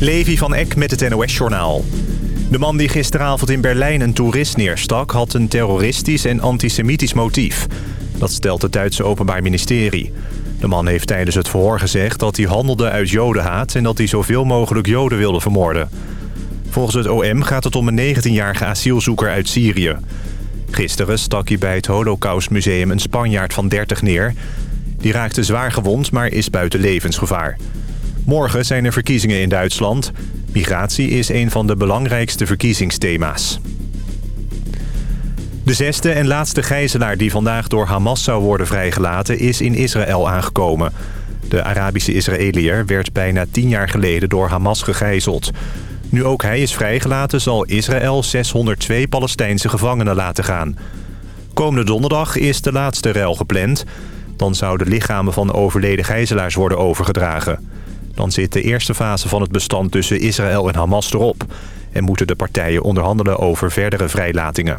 Levi van Eck met het NOS-journaal. De man die gisteravond in Berlijn een toerist neerstak... had een terroristisch en antisemitisch motief. Dat stelt het Duitse Openbaar Ministerie. De man heeft tijdens het verhoor gezegd dat hij handelde uit jodenhaat... en dat hij zoveel mogelijk joden wilde vermoorden. Volgens het OM gaat het om een 19-jarige asielzoeker uit Syrië. Gisteren stak hij bij het Holocaustmuseum een Spanjaard van 30 neer. Die raakte zwaar gewond, maar is buiten levensgevaar. Morgen zijn er verkiezingen in Duitsland. Migratie is een van de belangrijkste verkiezingsthema's. De zesde en laatste gijzelaar die vandaag door Hamas zou worden vrijgelaten... is in Israël aangekomen. De Arabische Israëliër werd bijna tien jaar geleden door Hamas gegijzeld. Nu ook hij is vrijgelaten zal Israël 602 Palestijnse gevangenen laten gaan. Komende donderdag is de laatste ruil gepland. Dan zouden lichamen van overleden gijzelaars worden overgedragen. Dan zit de eerste fase van het bestand tussen Israël en Hamas erop... en moeten de partijen onderhandelen over verdere vrijlatingen.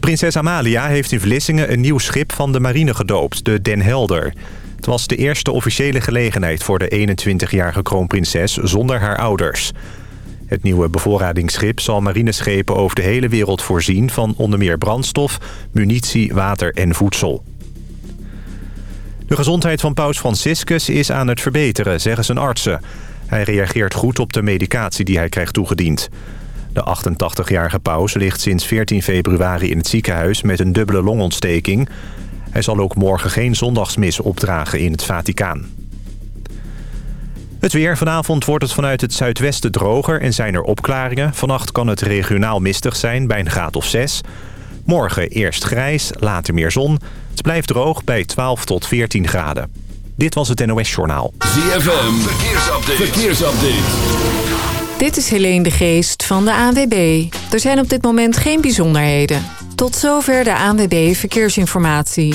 Prinses Amalia heeft in Vlissingen een nieuw schip van de marine gedoopt, de Den Helder. Het was de eerste officiële gelegenheid voor de 21-jarige kroonprinses zonder haar ouders. Het nieuwe bevoorradingsschip zal marineschepen over de hele wereld voorzien... van onder meer brandstof, munitie, water en voedsel. De gezondheid van paus Franciscus is aan het verbeteren, zeggen zijn artsen. Hij reageert goed op de medicatie die hij krijgt toegediend. De 88-jarige paus ligt sinds 14 februari in het ziekenhuis met een dubbele longontsteking. Hij zal ook morgen geen zondagsmis opdragen in het Vaticaan. Het weer. Vanavond wordt het vanuit het zuidwesten droger en zijn er opklaringen. Vannacht kan het regionaal mistig zijn bij een graad of 6. Morgen eerst grijs, later meer zon. Het blijft droog bij 12 tot 14 graden. Dit was het NOS Journaal. ZFM. Verkeersupdate. Verkeersupdate. Dit is Helene de Geest van de ANWB. Er zijn op dit moment geen bijzonderheden. Tot zover de ANWB Verkeersinformatie.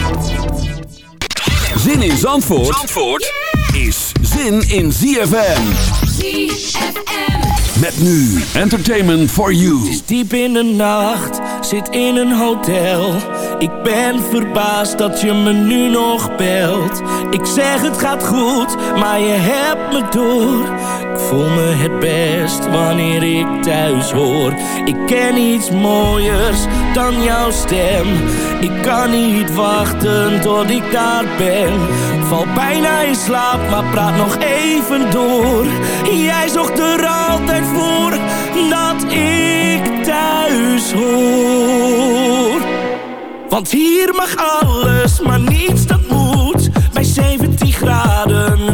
Zin in Zandvoort, Zandvoort is zin in ZFM. ZFM. Met nu Entertainment for You. is diep in de nacht, zit in een hotel. Ik ben verbaasd dat je me nu nog belt. Ik zeg het gaat goed, maar je hebt me door. Voel me het best wanneer ik thuis hoor. Ik ken iets mooiers dan jouw stem. Ik kan niet wachten tot ik daar ben. Val bijna in slaap, maar praat nog even door. Jij zocht er altijd voor dat ik thuis hoor. Want hier mag alles, maar niets dat moet. Bij 17 graden,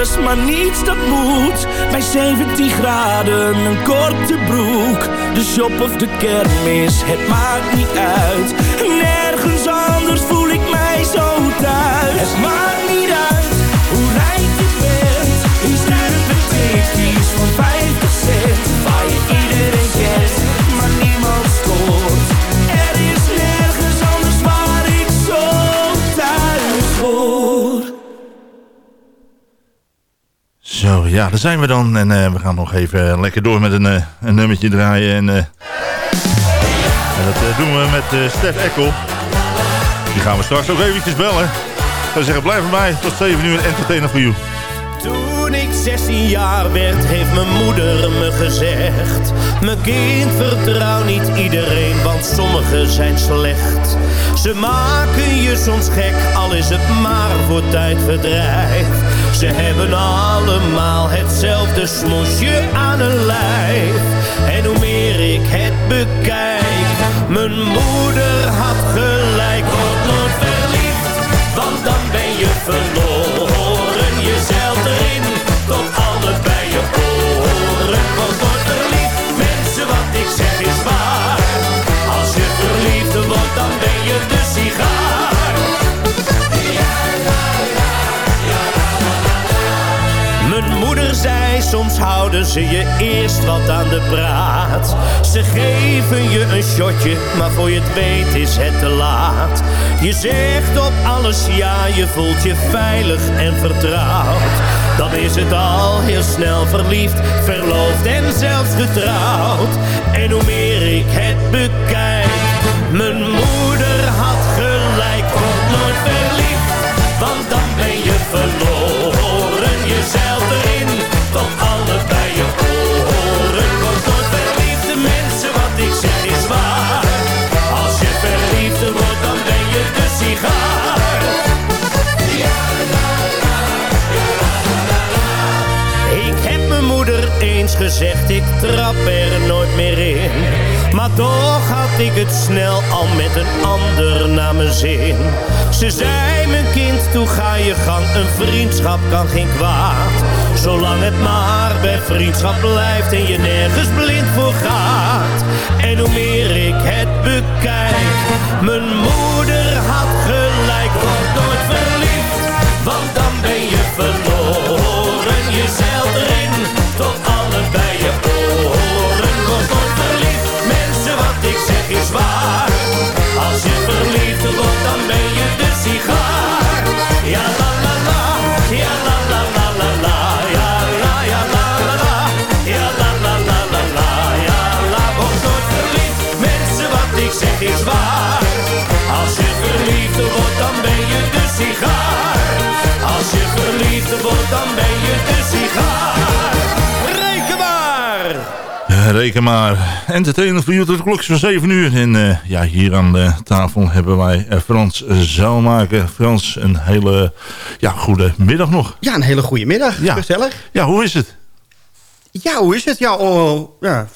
maar niets dat moet. Bij 17 graden, een korte broek. De shop of de kermis, het maakt niet uit. Nergens anders voel ik mij zo thuis. Het maakt Zo, ja, daar zijn we dan. En eh, we gaan nog even lekker door met een, eh, een nummertje draaien. En, eh, en dat doen we met Stef Ekkel. Die gaan we straks ook eventjes bellen. Ik zou zeggen, blijf erbij. Tot 7 uur entertainer voor you. Toen ik 16 jaar werd, heeft mijn moeder me gezegd Mijn kind, vertrouw niet iedereen, want sommigen zijn slecht Ze maken je soms gek, al is het maar voor tijdverdrijf Ze hebben allemaal hetzelfde smoesje aan hun lijf. En hoe meer ik het bekijk Mijn moeder had gelijk, word nooit verliefd Want dan ben je verloren soms houden ze je eerst wat aan de praat. Ze geven je een shotje, maar voor je het weet is het te laat. Je zegt op alles ja, je voelt je veilig en vertrouwd. Dan is het al heel snel verliefd, verloofd en zelfs getrouwd. En hoe meer ik het bekijk, gezegd, ik trap er nooit meer in. Maar toch had ik het snel al met een ander naar mijn zin. Ze zei, mijn kind, toe ga je gang, een vriendschap kan geen kwaad. Zolang het maar bij vriendschap blijft en je nergens blind voor gaat. En hoe meer ik het bekijk, mijn moeder had gelijk, ben je de sigaar. Ja la la la, ja la la la la la, ja la ja la la la, ja la la la la la, ja la. Mensen wat ik zeg is waar. Als je verliefd wordt, dan ben je de. Als je verliefd wordt, dan ben je reken maar. Entertainer voor you tot de klok is van 7 uur. En eh, ja, hier aan de tafel hebben wij eh, Frans Zaalmaker. Frans, een hele ja, goede middag nog. Ja, een hele goede middag. Ja. Gezellig. Ja, hoe is het? Ja, hoe is het? Ja, oh, ja,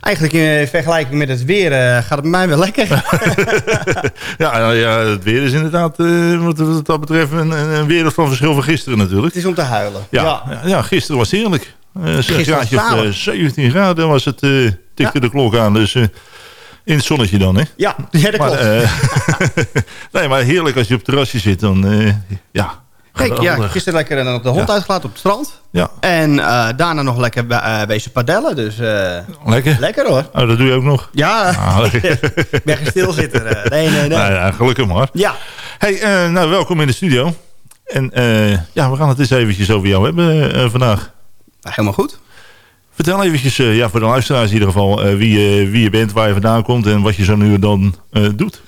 eigenlijk in vergelijking met het weer eh, gaat het bij mij wel lekker. ja, ja, ja, het weer is inderdaad eh, wat, dat betreft een, een wereld van verschil van gisteren natuurlijk. het is om te huilen. Ja, ja. ja, gisteren was heerlijk. Uh, graadje of, was het eh, 17 graden was het, eh tikte de klok aan. Dus eh, in het zonnetje dan, hè? Ja, ja dat Maar, klopt. eh, nee, maar heerlijk als je op het terrasje zit. Dan, ja, Kijk, ja, gisteren lekker dan de hond Ja. uitgelaten op het strand. Ja, En daarna nog lekker bij- bezig padellen. Dus eh, lekker. lekker hoor. Oh, dat doe je ook nog? Ja, Ah, ik ben geen stilzitter. nee, nee, nee. Nou ja, gelukkig maar. Ja, Hey, nou, welkom in de studio. En ja, we gaan het eens eventjes over jou hebben vandaag. Helemaal goed. Vertel eventjes, eh, ja, voor de luisteraars in ieder geval, eh, wie, je- wie je bent, waar je vandaan komt en wat je zo nu en dan eh, doet.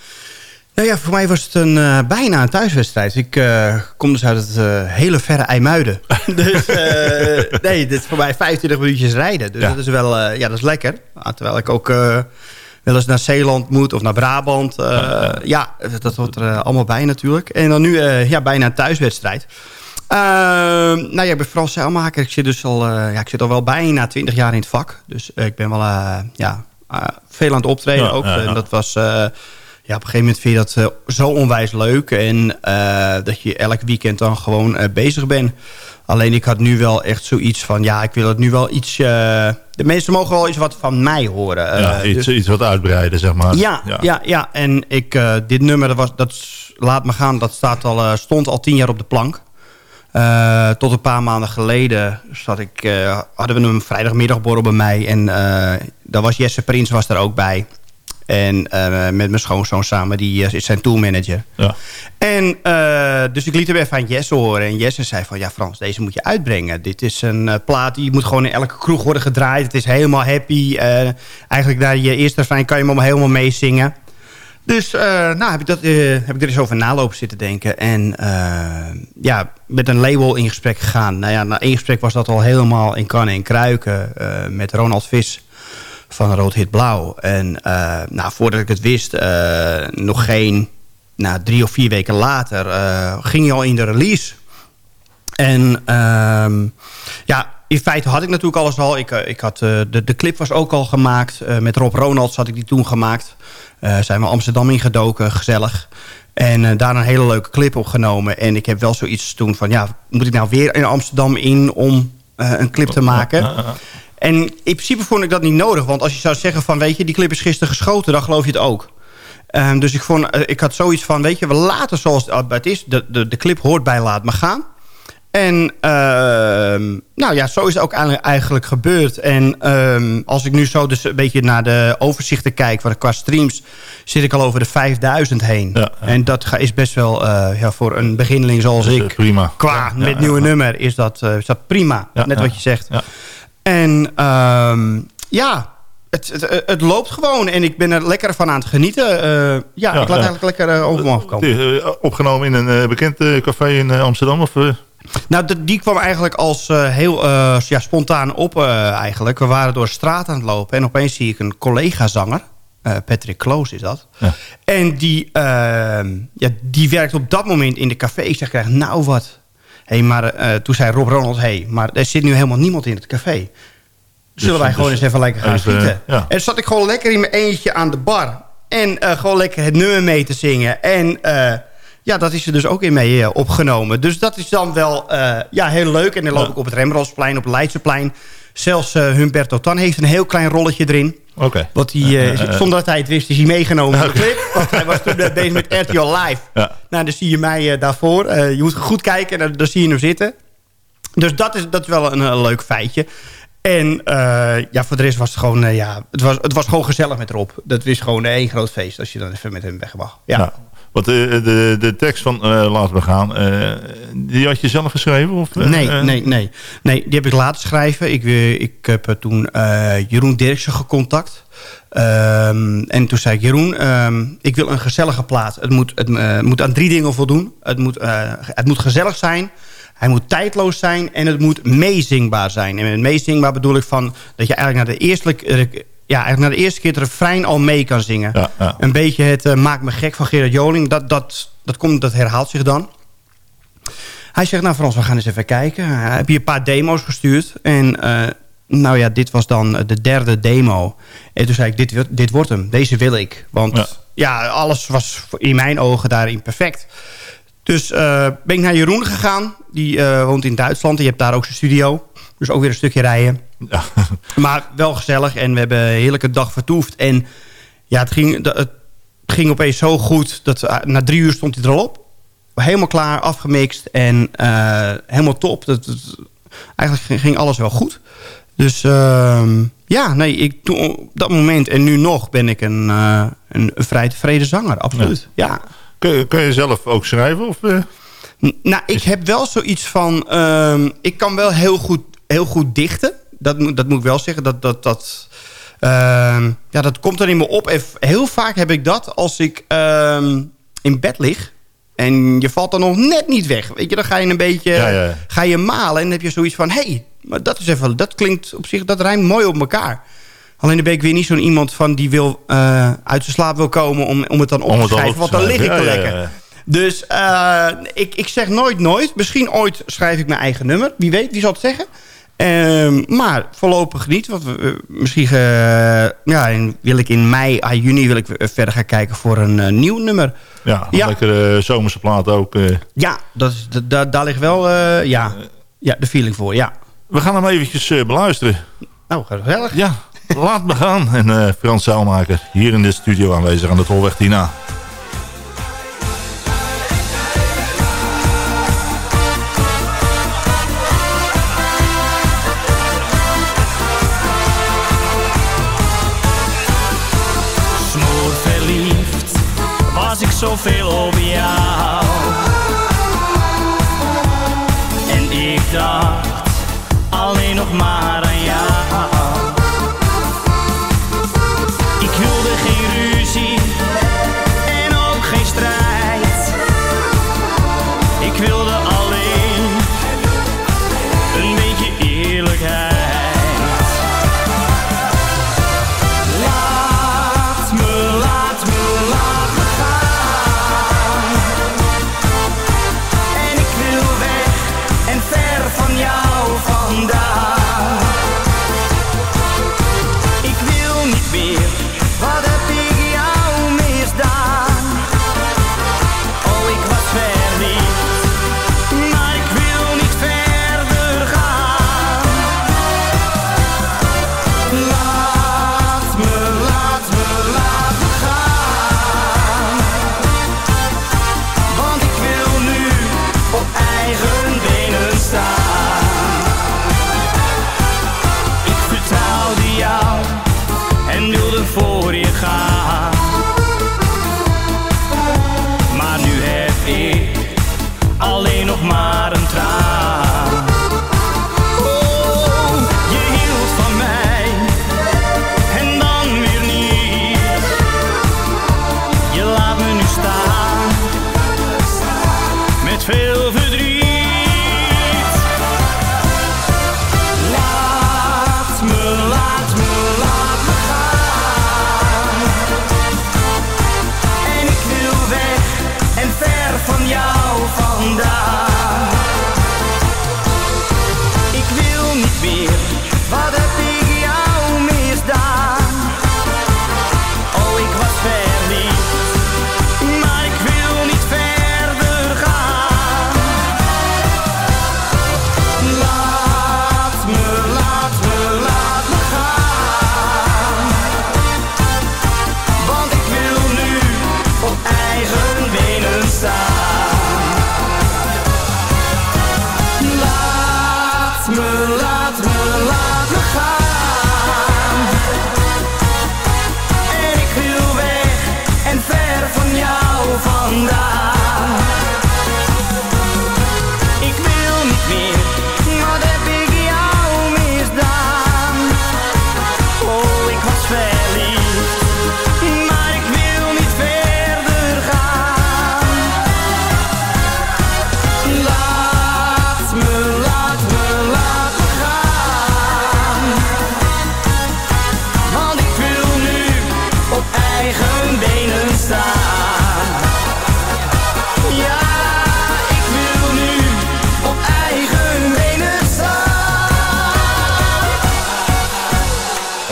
Nou ja, voor mij was het een, eh, bijna een thuiswedstrijd. Ik eh, kom dus uit het eh, hele verre IJmuiden. dus eh, nee, dit is voor mij 25 minuutjes rijden. Dus Ja. dat is wel eh, ja, dat is lekker. Ah, terwijl ik ook eh, wel eens naar Zeeland moet of naar Brabant. Eh, ja, dat hoort er eh, allemaal bij natuurlijk. En dan nu eh, ja, bijna een thuiswedstrijd. Eh, nou ja, ik ben Frans zeilmaker. Ik zit dus al, eh, ja, ik zit al wel bijna 20 jaar in het vak. Dus eh, ik ben wel, eh, ja, veel aan het optreden Ja, ook. ja, ja. En dat was... ja, op een gegeven moment vind je dat zo onwijs leuk. En dat je elk weekend dan gewoon bezig bent. Alleen ik had nu wel echt zoiets van... Ja, ik wil het nu wel iets... de mensen mogen wel eens wat van mij horen. ja, iets, dus- iets wat uitbreiden, zeg maar. ja, ja. ja, En ik, dit nummer, dat was, dat Laat Me Gaan, dat staat al, stond al tien jaar op de plank. Eh, tot een paar maanden geleden zat ik, eh, hadden we een vrijdagmiddagborrel bij mij. En eh daar was Jesse Prins was er ook bij. En met mijn schoonzoon samen, die is zijn tourmanager. Ja. En dus ik liet hem even aan Jesse horen. En Jesse zei van, ja Frans, deze moet je uitbrengen. Dit is een plaat, die moet gewoon in elke kroeg worden gedraaid. Het is helemaal happy. Eigenlijk na je eerste refrein kan je hem helemaal meezingen. Dus eh, nou, heb, ik dat, eh, heb ik er eens over nalopen zitten denken. En eh, ja, met een label in gesprek gegaan. Nou ja, na één gesprek was dat al helemaal in kannen en kruiken. met Ronald Vis van Rood Hit Blauw. En nou, voordat ik het wist, nog geen nou, drie of vier weken later... ging hij al in de release. En ehm, ja, in feite had ik natuurlijk alles al. Ik, ik had, de, de clip was ook al gemaakt. Met Rob Ronalds had ik die toen gemaakt. Eh, zijn we Amsterdam ingedoken, gezellig. En eh, daar een hele leuke clip opgenomen. En ik heb wel zoiets toen van... ja, moet ik nou weer in Amsterdam in om eh, een clip te maken? En in principe vond ik dat niet nodig. Want als je zou zeggen van... weet je, die clip is gisteren geschoten... dan geloof je het ook. Ehm, dus ik, vond, ik had zoiets van... weet je, we laten zoals het, het is. De, de, de clip hoort bij Laat Me Gaan. En ehm, nou ja, zo is het ook eigenlijk- gebeurd. En ehm, als ik nu zo dus een beetje naar de overzichten kijk... waar qua streams zit ik al over de 5000 heen. Ja, ja. En dat is best wel eh, ja, voor een beginneling zoals ik... eh, prima. qua Ja, met nieuwe nummer is dat, eh, is dat prima. Ja, Net wat je zegt. Ja. En ehm, ja, het, het, het loopt gewoon. En ik ben er lekker van aan het genieten. Ja, Ja, ik laat ja. eigenlijk lekker uh, over me afkomen. Opgenomen in een bekend café in Amsterdam? Of? Nou, de- die kwam eigenlijk als eh, heel eh, ja, spontaan op eh, eigenlijk. We waren door de straat aan het lopen. En opeens zie ik een collega-zanger. Patrick Kloos is dat. Ja. En die, ehm, ja, die werkt op dat moment in de café. Ik zeg, krijg nou wat. Hey, maar toen zei Rob Ronald, hey, maar er zit nu helemaal niemand in het café. Zullen Dus- wij gewoon dus eens even lekker gaan even, schieten? ja. En zat ik gewoon lekker in mijn eentje aan de bar. En gewoon lekker het nummer mee te zingen. En ja, dat is er dus ook in mee eh, opgenomen. Dus dat is dan wel eh, ja, heel leuk. En dan loop ik op het Rembrandtsplein, op het Leidseplein. Zelfs eh, Humberto Tan heeft een heel klein rolletje erin. Oké. Wat hij, zonder dat hij het wist, is hij meegenomen in de clip. Want hij was toen bezig met RTL Live. Ja. Nou, dan zie je mij daarvoor. Je moet goed kijken en dan, zie je hem zitten. Dus dat is, dat is wel een, leuk feitje. En ja, voor de rest was het gewoon, ja, het was, het was gewoon gezellig met Rob. Dat is gewoon één groot feest als je dan even met hem weg mag. Ja. Ja. Want eh, de, de tekst van eh Laten we gaan, eh, die had je zelf geschreven? Of, eh, Nee, nee, nee. Nee, die heb ik laten schrijven. Ik, ik heb toen Jeroen Dirksen gecontact. Ehm, en toen zei ik, Jeroen, ehm, ik wil een gezellige plaat. Het moet, het moet aan drie dingen voldoen. Het moet, het moet gezellig zijn. Hij moet tijdloos zijn en het moet meezingbaar zijn. En met meezingbaar bedoel ik van dat je eigenlijk naar de eerste, ja, eigenlijk naar de eerste keer het refrein al mee kan zingen. Ja, ja. Een beetje het eh, Maak me gek van Gerard Joling. Dat, dat, dat, komt, dat herhaalt zich dan. Hij zegt, nou Frans, we gaan eens even kijken. Hij heb je een paar demo's gestuurd. En eh, nou ja, dit was dan de derde demo. En toen zei ik, dit, dit wordt hem. Deze wil ik. Want Ja. ja, alles was in mijn ogen daarin perfect. Dus eh, ben ik naar Jeroen gegaan. Die woont in Duitsland. Die hebt daar ook zijn studio. Dus ook weer een stukje rijden. Ja. Maar wel gezellig. En we hebben een heerlijke dag vertoefd. En ja, het ging, het ging opeens zo goed. Dat eh, na drie uur stond hij er al op. Helemaal klaar, afgemixt. En eh, helemaal top. Dat, dat- eigenlijk ging- alles wel goed. Dus ehm, ja, nee, ik, toen, op dat moment en nu nog ben ik een, eh, een, vrij tevreden zanger. Absoluut, ja. Kun, je, kun je zelf ook schrijven? Of, Nou, ik heb wel zoiets van... ehm, ik kan wel heel goed, heel goed dichten. Dat, moet- dat moet ik wel zeggen. Dat, dat, dat, ehm, ja, dat komt er in me op. En heel vaak heb ik dat als ik ehm, in bed lig... en je valt dan nog net niet weg. Weet je, dan ga je een beetje Ja, ja, ja. Ga je malen en dan heb je zoiets van... hé, hey, maar dat is even, dat klinkt op zich, dat rijmt mooi op elkaar. Alleen dan ben ik weer niet zo'n iemand van die wil eh, uit zijn slaap wil komen... om, om het dan op te dan schrijven, op want te dan lig ik Ja, lekker. Dus eh, ik, ik zeg nooit nooit. Misschien ooit schrijf ik mijn eigen nummer. Wie weet, wie zal het zeggen. Ehm, maar voorlopig niet. Want we, misschien eh, ja, in- wil ik in mei, ah, juni wil ik weer verder gaan kijken voor een eh, nieuw nummer. Ja, Ja. lekkere zomerse plaat ook. eh. Ja, dat is, daar ligt wel eh, ja, ja, de feeling voor. Ja. We gaan hem eventjes eh, beluisteren. Nou, gezellig. Ja, laat me gaan. En eh, Frans Zaalmaker hier in de studio aanwezig aan de Tolweg Tina. Zoveel op jou. En ik dacht alleen nog maar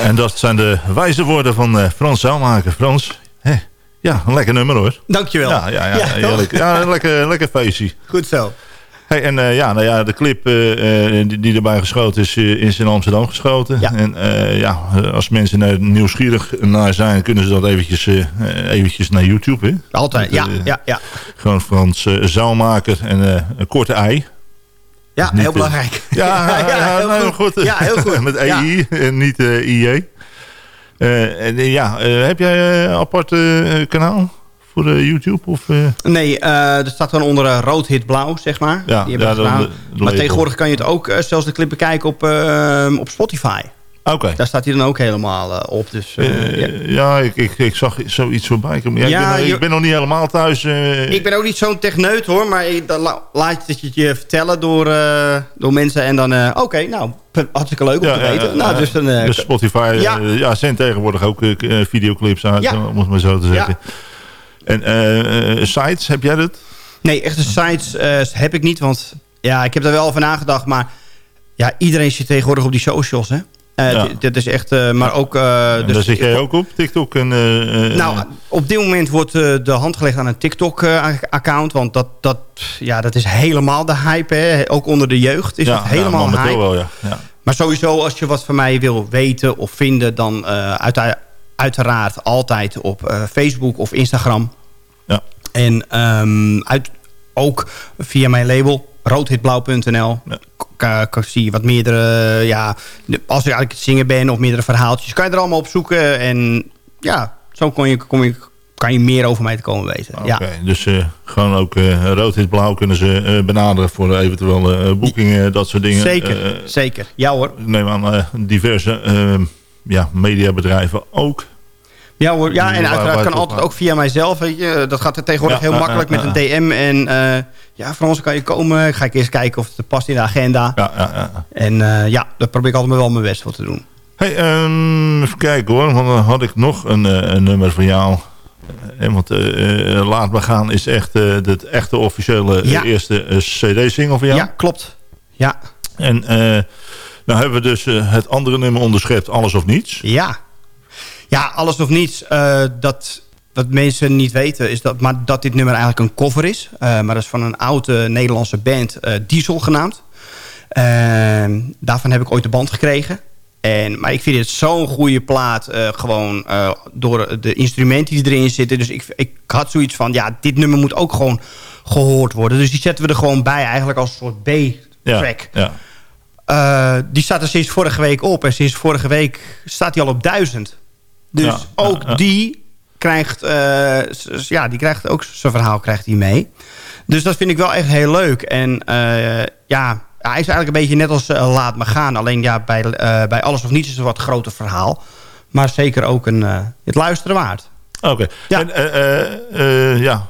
En dat zijn de wijze woorden van eh, Frans Zaalmaker. Frans, hè, ja, een lekker nummer hoor. Dankjewel. Ja, ja, ja, heerlijk. Ja, een lekker, lekker feestje. Goed zo. Hey, en eh, ja, nou ja, de clip eh, die, die erbij geschoten is, is in Amsterdam geschoten. Ja. En ja, als mensen er nieuwsgierig naar zijn, kunnen ze dat eventjes, eventjes naar YouTube. Hè? Altijd, ja, Dat, ja, ja. Gewoon Frans Zaalmaker en een korte ei. Ja, niet, heel eh, belangrijk. Ja, ja, heel nou, goed. Ja, heel goed. Met Ja. EI en niet eh IJ. Eh, en, eh, ja, eh, heb jij een apart eh, kanaal voor eh, YouTube? Of, eh? Nee, eh, er staat gewoon onder eh, rood, hit, blauw, zeg maar. Ja, Die hebben ja, dan maar tegenwoordig kan je het ook eh, zelfs de clip bekijken op, eh, op Spotify. Daar staat hij dan ook helemaal eh, op. Dus, eh, Eh, ja. ja, ik, ik, ik zag zoiets voorbij komen. Ja, Ja, ik, ben, je- ik ben nog niet helemaal thuis. Ik ben ook niet zo'n techneut hoor, maar ik, dan la- laat je het je vertellen door, door mensen. En dan, oké, nou, hartstikke leuk om ja, te weten. nou, dus dan, Dus Spotify ja. Zendt tegenwoordig ook videoclips uit, om het maar zo te zeggen. En sites, heb jij dat? Nee, echte sites heb ik niet. Want ja, ik heb daar wel over nagedacht. Maar Ja, iedereen zit tegenwoordig op die socials, hè? Eh, Ja. d- Dat is echt, eh, maar ook... eh, dus- daar zit jij ook op, TikTok? En, Nou, op dit moment wordt de hand gelegd aan een TikTok-account. want dat, dat, ja, dat is helemaal de hype. Hè. Ook onder de jeugd is het helemaal momenteel hype. wel, ja. ja. Maar sowieso, als je wat van mij wil weten of vinden... dan uit, uiteraard altijd op Facebook of Instagram. Ja. En ehm, uit, ook via mijn label, roodhitblauw.nl... Ja. Zie je wat meerdere... Ja, als ik eigenlijk het zingen ben of meerdere verhaaltjes... kan je er allemaal op zoeken. En ja, zo kon je, kom je, kan je meer over mij te komen weten. Ja. dus eh, gewoon ook eh rood, wit, blauw kunnen ze eh, benaderen voor eventuele boekingen, dat soort dingen. Zeker, zeker. Ja hoor. neem aan diverse ja, mediabedrijven ook. Ja hoor, ja, Waar- en uiteraard kan altijd ook via mijzelf. Weet je. Dat gaat tegenwoordig Ja, heel makkelijk met een DM. En eh, ja, Frans, kan je komen? Ga ik eerst kijken of het past in de agenda. Ja. En eh, ja, daar probeer ik altijd wel mijn best voor te doen. Hey, ehm, even kijken hoor, want dan had ik nog een, eh, een nummer voor jou. Eh, want Laat Me Gaan is echt het echte officiële eerste cd-single van jou. Ja, klopt. Ja, En nou hebben we dus het andere nummer onderschept, Alles of Niets. ja. Ja, alles of niets. eh, dat, wat mensen niet weten is dat, maar dat dit nummer eigenlijk een cover is. Eh, maar dat is van een oude Nederlandse band, eh, Diesel genaamd. Ehm, daarvan heb ik ooit de band gekregen. En, maar ik vind het zo'n goede plaat. gewoon door de instrumenten die erin zitten. Dus ik, ik had zoiets van, ja, dit nummer moet ook gewoon gehoord worden. Dus die zetten we er gewoon bij eigenlijk als een soort B-track. Ja, ja. Die staat er sinds vorige week op. En sinds vorige week staat hij al op duizend. Dus Ja, ook ja, ja. die krijgt, eh, ja, die krijgt ook zijn verhaal krijgt hij mee. Dus dat vind ik wel echt heel leuk. En eh, ja, hij is eigenlijk een beetje net als eh, Laat Me Gaan. Alleen ja, bij, bij Alles of Niets is het een wat groter verhaal. Maar zeker ook een, het luisteren waard. Oké. En ja,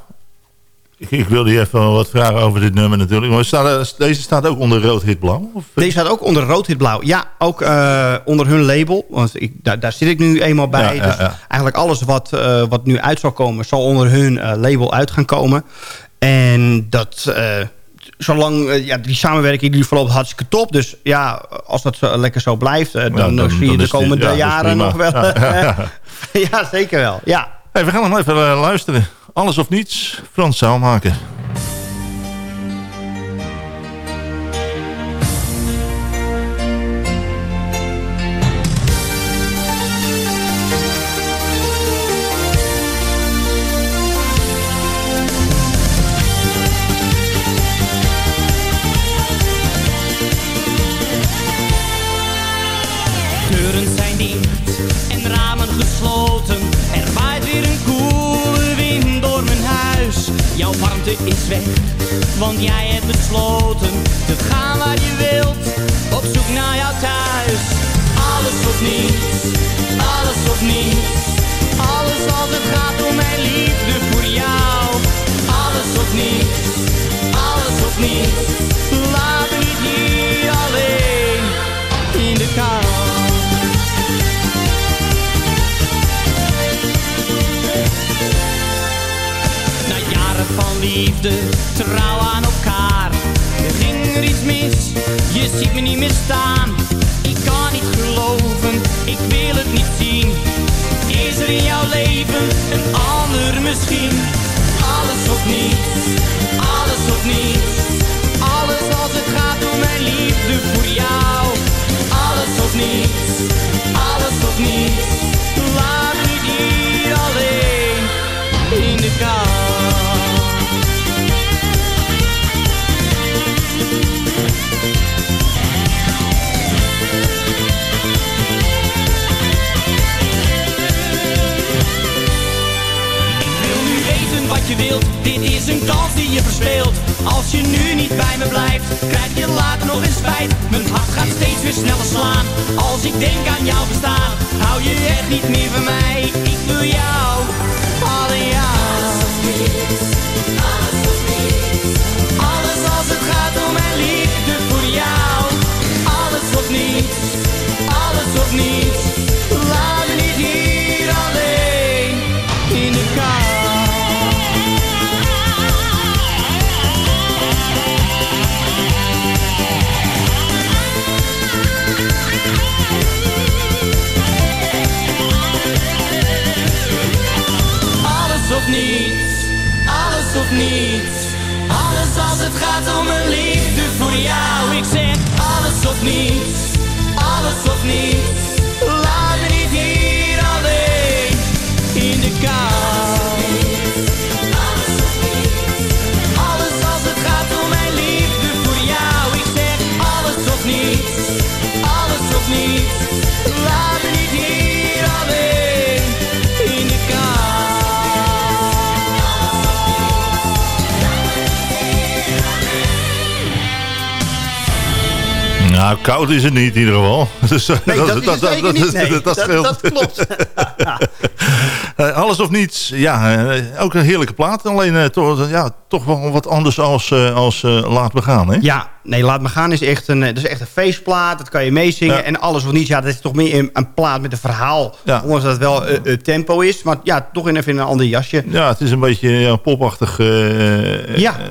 ik, wilde je even wat vragen over dit nummer natuurlijk. Maar staat, deze staat ook onder rood, hit, blauw? Of? Deze staat ook onder rood, wit, blauw. Ja, ook eh, onder hun label. Want ik, daar, daar zit ik nu eenmaal bij. Ja, dus ja. eigenlijk alles wat, eh, wat nu uit zal komen... zal onder hun eh, label uit gaan komen. En dat... zolang ja, die samenwerking die verloopt hartstikke top. Dus ja, als dat zo lekker zo blijft... dan, dan- zie je de die- komende jaren nog wel... Ja, zeker wel. Ja. Hey, we gaan nog even luisteren. Alles of niets, Frans Zaalmaker. Koud is het niet in ieder geval. Dus, Nee, dat, is het zeker niet. Nee, dat, dat, scheelt. dat klopt. Alles of niets. Ja, eh, ook een heerlijke plaat. Alleen eh, toch, ja, toch wel wat anders als, eh, als Laat Me Gaan. Hè? Ja, nee, Laat Me Gaan is echt een, dat is echt een feestplaat. Dat kan je meezingen. Ja. En alles of niet, ja, dat is toch meer een, een plaat met een verhaal. Ja. Ondanks dat het wel tempo is. Maar ja, toch in even in een ander jasje. Ja, het is een beetje een popachtig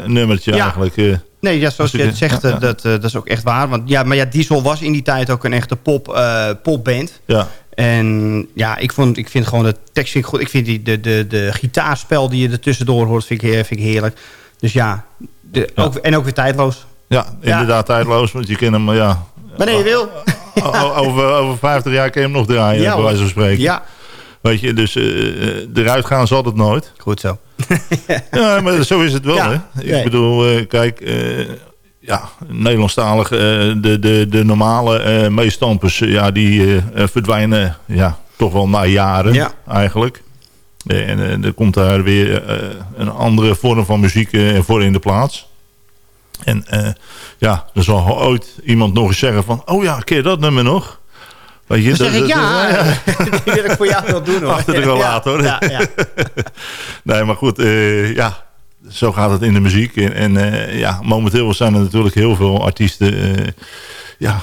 nummertje eigenlijk. Nee, ja, zoals je het zegt, Ja, ja. Dat, dat is ook echt waar. Want, ja, maar ja, Diesel was in die tijd ook een echte pop, popband. ja. En ja, ik, vond, ik vind gewoon de tekst vind ik goed. Ik vind die, de, de, de gitaarspel die je er tussendoor hoort, vind ik, eh, vind ik heerlijk. Dus ja, de, Ja. Ook, en ook weer tijdloos. ja, inderdaad tijdloos. Want je kan hem, ja... Wanneer je wil. over, over 50 jaar kan je hem nog draaien, Ja, bij wijze van spreken. Ja, Weet je, dus eh, eh, eruit gaan zal het nooit. goed zo. Ja, maar zo is het wel, hè? Ik bedoel, kijk, ja, Nederlandstalig, eh, de, de, de normale eh meestampers, eh, ja, die verdwijnen, ja, toch wel na jaren, Ja. eigenlijk. En er komt daar weer een andere vorm van muziek voor in de plaats. En ja, er zal ooit iemand nog eens zeggen van, oh ja, ken je dat nummer nog? Weet je, Dan zeg ik dat- ja. dat- Die wil ik voor jou wel doen hoor. Achter de rollator. Ja, ja, ja. Nee, maar goed, ja, zo gaat het in de muziek. En, en eh, ja, momenteel zijn er natuurlijk heel veel artiesten eh, ja,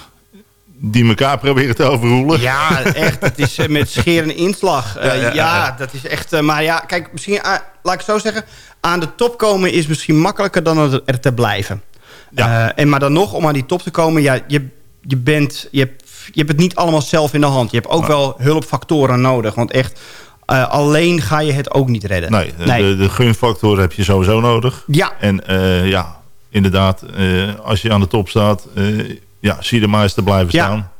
die elkaar proberen te overroelen. Ja, echt. Het is eh, met scheer en inslag. Ja, ja, ja, ja. dat is echt... maar ja, kijk, misschien... laat ik zo zeggen. Aan de top komen is misschien makkelijker dan er- te blijven. Ja. En maar dan nog, om aan die top te komen... Ja, je, je, bent, je, hebt, je hebt het niet allemaal zelf in de hand. Je hebt ook wel hulpfactoren nodig. Want echt, eh, alleen ga je het ook niet redden. Nee, De, de gunfactor heb je sowieso nodig. Ja, En eh, ja, inderdaad, eh, als je aan de top staat, ja, zie er maar eens te blijven Ja. staan.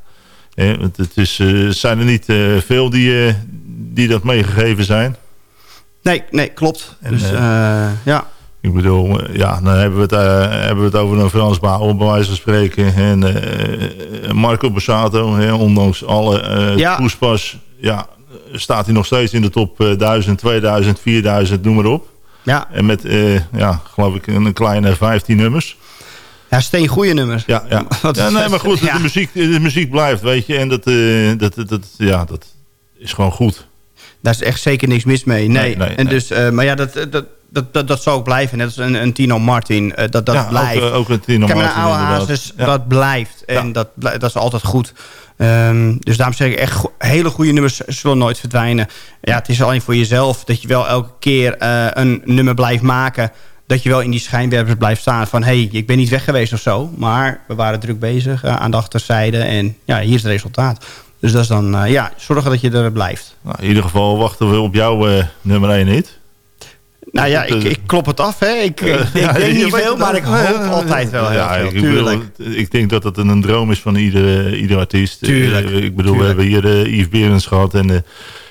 Eh, want het is, zijn er niet veel die, die dat meegegeven zijn. nee, nee, klopt. En, dus ja. Ik bedoel, ja, dan hebben we het, hebben we het over een Frans Bauer, bij wijze van spreken. En Marco Bassato, hè, ondanks alle Ja. poespas, ja, staat hij nog steeds in de top eh, 1000, 2000, 4000, noem maar op. Ja, En met, eh, ja, geloof ik, een kleine 15 nummers. ja steen goede nummers. Ja, ja. Ja nee, maar goed, Ja. de, muziek, de muziek blijft, weet je. En dat, eh, dat, dat, dat, ja, dat is gewoon goed. Daar is echt zeker niks mis mee. Nee. Nee, nee, en. Dus, eh, maar ja, dat, dat, dat, dat, dat zou ook blijven. Net als een, een Tino Martin. eh, dat dat ja, blijft. Ook, eh, ook een Tino Kijk, Martin oude hazes, Ja. dat blijft. En Ja. dat, dat is altijd goed. Ehm, dus daarom zeg ik echt, go- hele goede nummers zullen nooit verdwijnen. Ja, het is alleen voor jezelf dat je wel elke keer een nummer blijft maken. Dat je wel in die schijnwerpers blijft staan van... hé, hey, ik ben niet weg geweest of zo. Maar we waren druk bezig aan de achterzijde. En ja, hier is het resultaat. Dus dat is dan, eh, ja, zorgen dat je er blijft. Nou, in ieder geval wachten we op jouw eh, nummer 1 hit. Nou ja, ik, ik klop het af, hè. Ik, ik, ik Ja, denk niet veel, maar ik hoop altijd wel heel ja, veel. ik, bedoel, ik denk dat het een droom is van ieder, ieder artiest. Tuurlijk. Eh, ik bedoel, Tuurlijk. we hebben hier eh, Yves Berends gehad. En eh,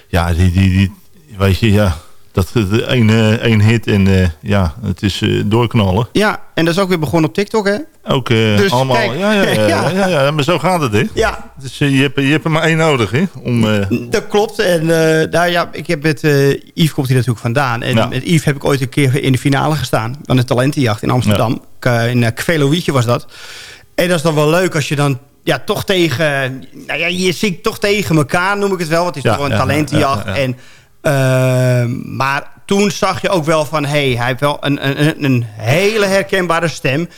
ja, die, die, die, weet je, ja, dat één, één hit en eh, ja, het is eh, doorknallen. Ja, en dat is ook weer begonnen op TikTok, hè. Ook eh, Dus allemaal, kijk. ja, ja, ja, Ja. ja. Ja, maar zo gaat het, hè. Ja, Dus je, hebt, je hebt er maar één nodig, hè, om... Dat klopt. En eh, nou ja, ik heb met Yves komt hier natuurlijk vandaan. En met Yves heb ik ooit een keer in de finale gestaan. Van de talentenjacht in Amsterdam. In uh, Kvelowietje was dat. En dat is dan wel leuk als je dan ja, toch tegen... Nou ja, je zingt toch tegen elkaar, noem ik het wel. Want het is toch wel een ja, talentenjacht. ja, ja, ja. En, maar toen zag je ook wel van... Hé, hey, hij heeft wel een, een, een hele herkenbare stem.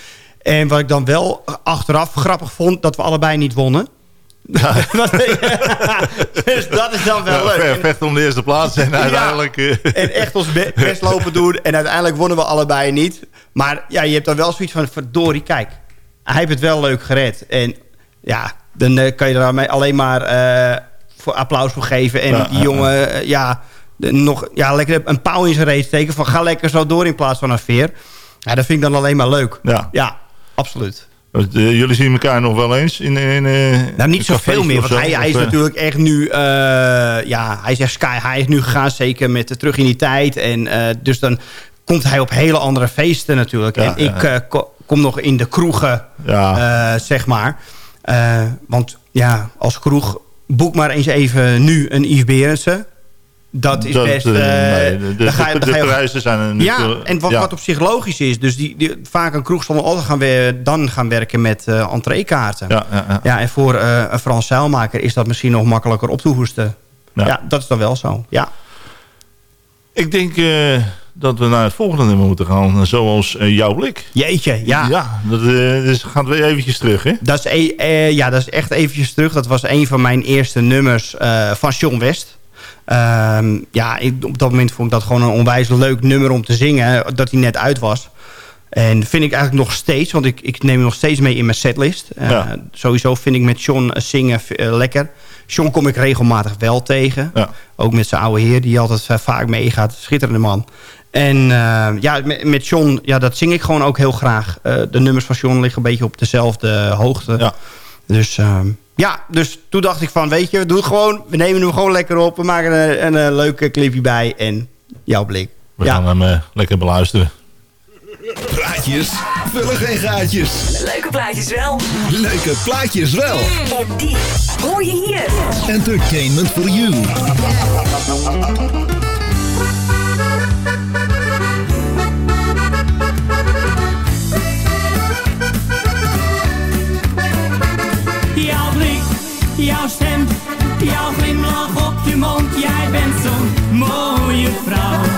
En wat ik dan wel achteraf grappig vond... dat we allebei niet wonnen. dus dat is dan wel ja, leuk. vecht om de eerste plaats en uiteindelijk... eh, En echt ons be- best lopen doen. En uiteindelijk wonnen we allebei niet. Maar ja, je hebt dan wel zoiets van... verdorie, kijk. Hij heeft het wel leuk gered. En ja, dan eh, kan je daarmee alleen maar eh, voor applaus voor geven. En Ja, die ja, jongen, ja... de- nog ja, lekker een pauw in zijn reet steken. Van ga lekker zo door in plaats van een veer. Ja, dat vind ik dan alleen maar leuk. Ja. Ja, absoluut. Eh, jullie zien elkaar nog wel eens in, in eh, Nou, niet zoveel meer. Want hij, hij is eh, natuurlijk echt nu... eh, ja, hij is echt sky high nu gegaan. Zeker met de terug in die tijd. En eh, dus dan komt hij op hele andere feesten natuurlijk. Ja, en ja, ik eh, ko- kom nog in de kroegen, Ja. eh, zeg maar. Eh, want ja, als kroeg... Boek maar eens even nu een Yves Berendsen. Dat is dat, best... eh, eh, nee, de, dan ga je- dan de prijzen zijn er ja, en wat, ja. wat op zich logisch is. Dus die, die, vaak een kroeg zal altijd gaan weer, dan gaan werken met eh entreekaarten. Ja, ja, ja. Ja, en voor een Frans zeilmaker is dat misschien nog makkelijker op te hoesten. Ja. Dat is dan wel zo. Ja. Ik denk dat we naar het volgende nummer moeten gaan. Zoals eh, jouw blik. Jeetje, ja. Ja, dat dus gaat weer eventjes terug, hè? Dat is, e- ja, dat is echt eventjes terug. Dat was een van mijn eerste nummers van John West. Ehm, ja, ik- op dat moment vond ik dat gewoon een onwijs leuk nummer om te zingen. Dat hij net uit was. En vind ik eigenlijk nog steeds, want ik, ik neem hem nog steeds mee in mijn setlist. Eh, Ja. Sowieso vind ik met John eh, zingen eh, lekker. John kom ik regelmatig wel tegen. Ja. Ook met zijn oude heer, die altijd eh, vaak meegaat. Schitterende man. En ja, met, met John, ja, dat zing ik gewoon ook heel graag. De nummers van John liggen een beetje op dezelfde hoogte. Ja. Dus ehm, ja, dus toen dacht ik van, weet je, we doen het gewoon. We nemen hem gewoon lekker op. We maken er een, een leuke clipje bij. En jouw blik. We ja. gaan hem eh, lekker beluisteren. Praatjes vullen geen gaatjes. Leuke plaatjes wel. Leuke plaatjes wel. En die hoor je hier. Entertainment for you. Jouw stem, jouw glimlach op je mond. Jij bent zo'n mooie vrouw.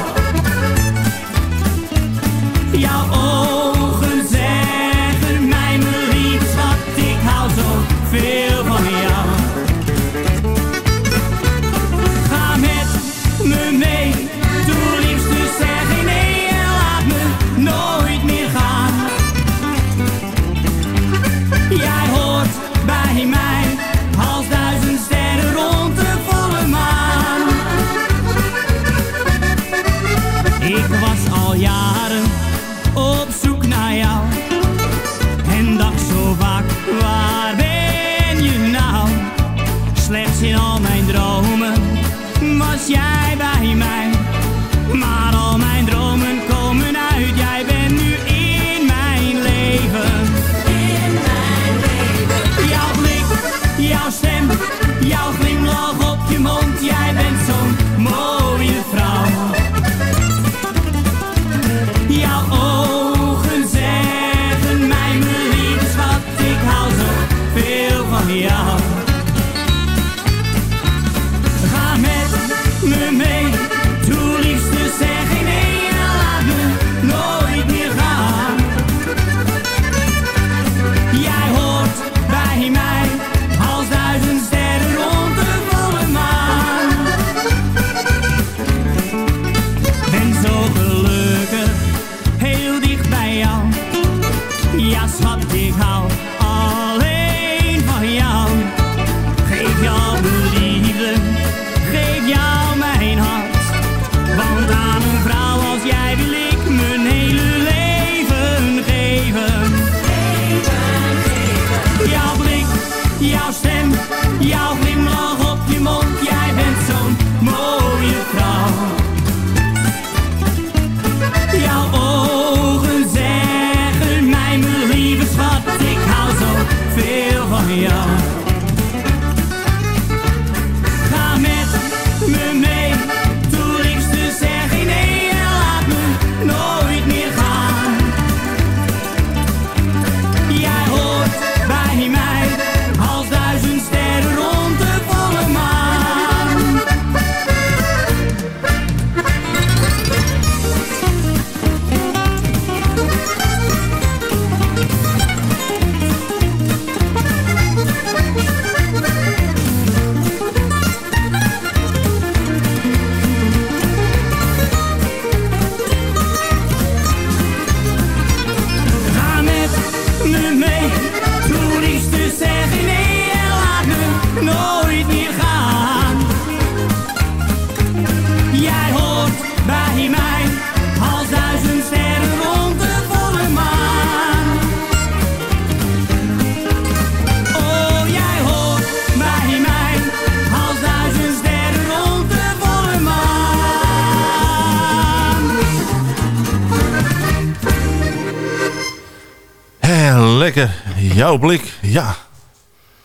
Jouw blik, ja.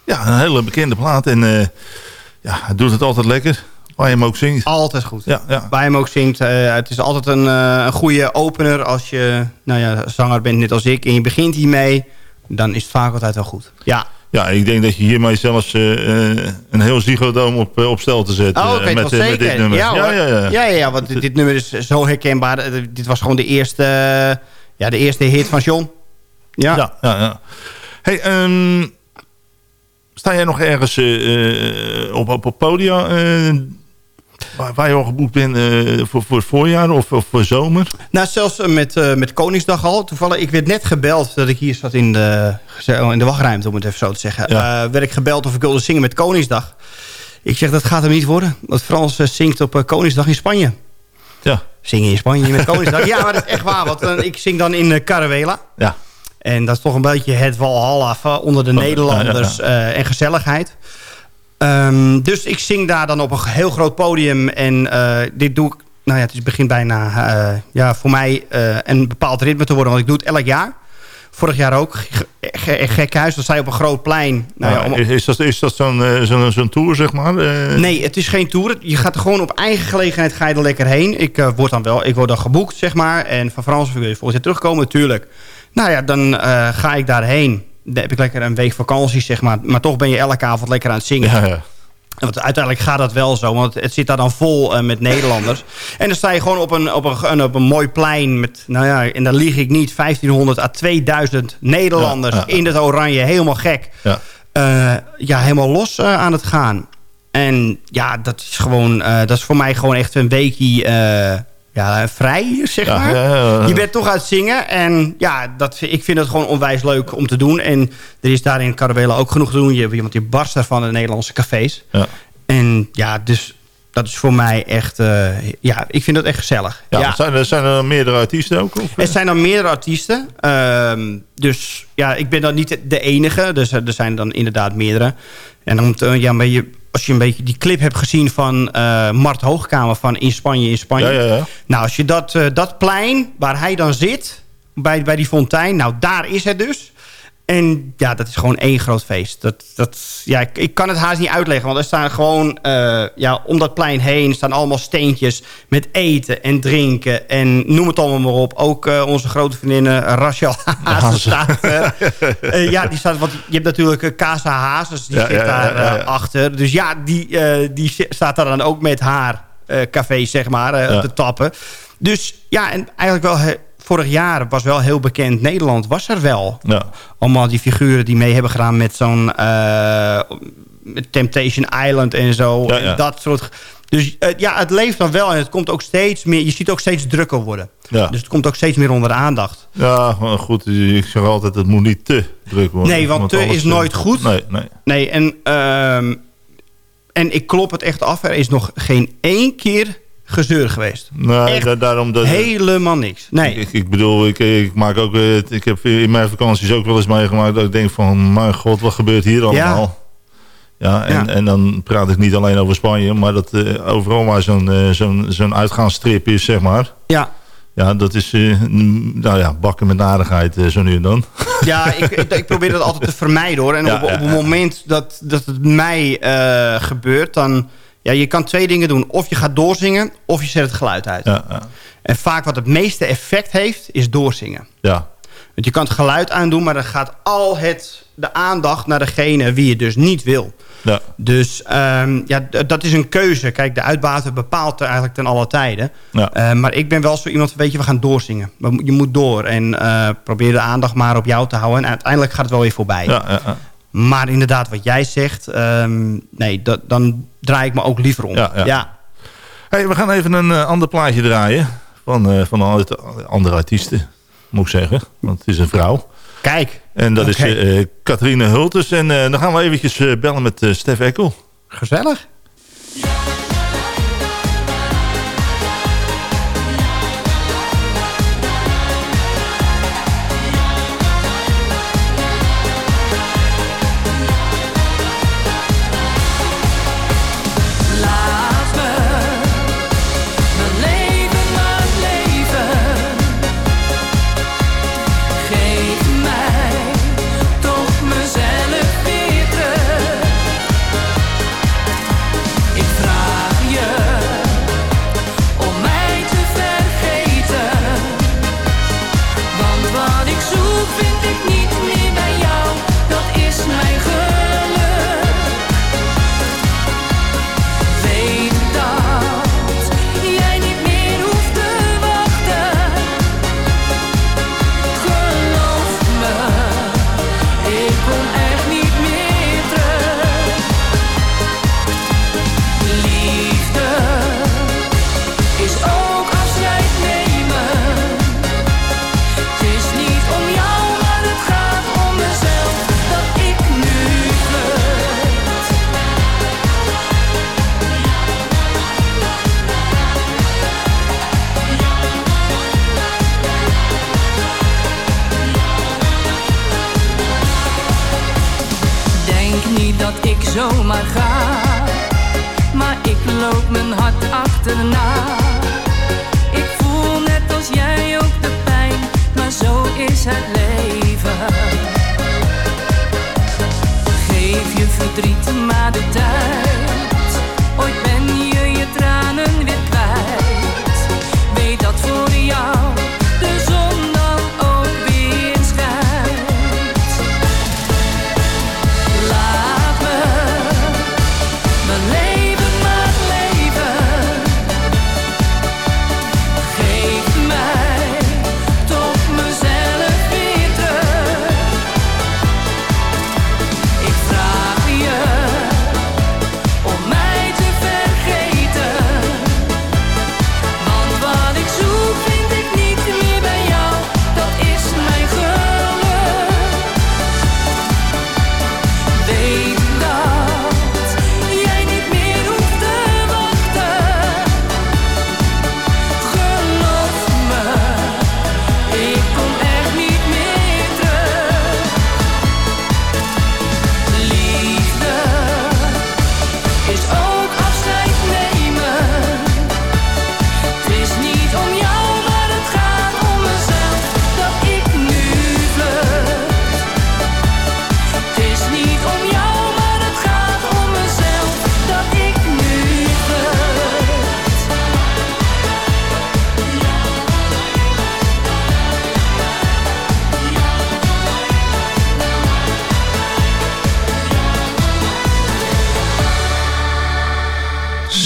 Ja, een hele bekende plaat. En uh, ja, hij doet het altijd lekker. Waar je hem ook zingt. Altijd goed. Ja, ja. Waar je hem ook zingt. Uh, het is altijd een, uh, een goede opener als je nou ja, zanger bent net als ik. En je begint hiermee. Dan is het vaak altijd wel goed. Ja. Ja, ik denk dat je hiermee zelfs een heel Ziggo op, op stel te zetten. Oh, okay, met, met, dit nummer. Ja, ja, ja, ja. ja, ja want dit, dit nummer is zo herkenbaar. Dit was gewoon de eerste, ja, de eerste hit van John. Ja, ja, ja. Hey, um, sta jij nog ergens uh, op, op, op podia uh, waar, waar, je al geboekt bent voor, voor het voorjaar of, of voor zomer? Nou, zelfs met, met Koningsdag al. Toevallig, ik werd net gebeld dat ik hier zat in de, in de wachtruimte, om het even zo te zeggen. Ja. werd ik gebeld of ik wilde zingen met Koningsdag. Ik zeg, dat gaat hem niet worden. Want Frans zingt op Koningsdag in Spanje. Ja. Zingen in Spanje met Koningsdag. ja, maar dat is echt waar. Want ik zing dan in Caravela. Ja. En dat is toch een beetje het Walhalla onder de Nederlanders ja, ja, ja. Uh, en gezelligheid. Um, dus ik zing daar dan op een heel groot podium. En uh, dit doe ik, nou ja, het begint bijna uh, ja, voor mij een bepaald ritme te worden. Want ik doe het elk jaar. Vorig jaar ook. Gek huis, dat je op een groot plein. Nou ja, om... Is dat, is dat zo'n zo'n zo tour, zeg maar? Nee, het is geen tour. Je gaat er gewoon op eigen gelegenheid ga je er lekker heen. Ik, word, dan wel, ik word dan geboekt, zeg maar. En van Frans wil je volgend jaar terugkomen, natuurlijk. Nou ja, dan uh, ga ik daarheen. Dan heb ik lekker een week vakantie, zeg maar. Maar toch ben je elke avond lekker aan het zingen. Ja, ja. Want uiteindelijk gaat dat wel zo, want het zit daar dan vol uh, met Nederlanders. En dan sta je gewoon op een, op een, op een mooi plein met, nou ja, en dan lieg ik niet, 1500 à 2000 Nederlanders ja, in het oranje, helemaal gek. Ja, uh, ja helemaal los aan het gaan. En ja, dat is gewoon, dat is voor mij gewoon echt een weekje ja, vrij, zeg maar. Ja, ja, je bent toch aan het zingen. En ja, dat, ik vind het gewoon onwijs leuk om te doen. En er is daar in Carabela ook genoeg te doen. Je, want je barst van de Nederlandse cafés. En ja, dus dat is voor mij echt... Uh, ja, ik vind dat echt gezellig. Ja, Zijn, er, zijn er meerdere artiesten ook? Of? Er zijn er meerdere artiesten. Uh, dus ja, ik ben dan niet de enige. Dus er zijn dan inderdaad meerdere. En dan moet ja, een beetje als je een beetje die clip hebt gezien van uh, Mart Hoogkamer van In Spanje, in Spanje. Ja, ja, ja. Nou, als je dat, uh, dat plein waar hij dan zit, bij, bij die fontein, nou daar is het dus. En ja, dat is gewoon één groot feest. Dat, dat, ja, ik, ik kan het haast niet uitleggen. Want er staan gewoon uh, ja, om dat plein heen... staan allemaal steentjes met eten en drinken. En noem het allemaal maar op. Ook uh, onze grote vriendin Rachel Haas staat uh, ja, die staat, want je hebt natuurlijk Casa Hazes. Die ja, zit ja, daar ja, achter. Dus ja, die, die staat daar dan ook met haar café, zeg maar, te tappen. Dus ja, en eigenlijk wel vorig jaar was wel heel bekend. Nederland was er wel. Ja. Allemaal die figuren die mee hebben gedaan met zo'n... Uh, Temptation Island en zo. Ja, ja. Dat soort... Dus uh, ja, het leeft dan wel en het komt ook steeds meer... Je ziet het ook steeds drukker worden. Ja. Dus het komt ook steeds meer onder de aandacht. Ja, maar goed. Ik zeg altijd, het moet niet te druk worden. Nee, want, want te is nooit goed. Nee, nee. Nee, en, uh, en ik klop het echt af. Er is nog geen één keer gezeur geweest. Nee, da daarom... Dat, helemaal niks. Nee. Ik, ik bedoel, ik, ik, maak ook... Ik heb in mijn vakanties ook wel eens meegemaakt... dat ik denk van, mijn god, wat gebeurt hier allemaal? Ja, ja, en, ja. en dan praat ik niet alleen over Spanje... maar dat uh, overal waar zo'n uh, zo'n zo'n uitgaansstrip is, zeg maar... Ja. Ja, dat is uh, nou ja, bakken met narigheid zo nu en dan. Ja, ik, ik, ik, probeer dat altijd te vermijden hoor. En ja, op, op het moment dat, dat het mij gebeurt... dan ja, je kan twee dingen doen. Of je gaat doorzingen, of je zet het geluid uit. Ja, ja. En vaak wat het meeste effect heeft, is doorzingen. Ja. Want je kan het geluid aandoen, maar dan gaat al het, de aandacht naar degene wie je dus niet wil. Ja. Dus um, ja, dat is een keuze. Kijk, de uitbater bepaalt er eigenlijk ten alle tijden. Ja. Uh, maar ik ben wel zo iemand, weet je, we gaan doorzingen. Je moet door en uh, probeer de aandacht maar op jou te houden. En uiteindelijk gaat het wel weer voorbij. Ja. Maar inderdaad, wat jij zegt, um, nee, dat, dan draai ik me ook liever om. Ja, ja. ja. Hey, we gaan even een uh, ander plaatje draaien. Van, uh, van een andere artiesten, moet ik zeggen. Want het is een vrouw. Kijk. En dat okay. is uh, Catharine Hultes. En dan gaan we eventjes bellen met Stef Ekkel. Gezellig. zomaar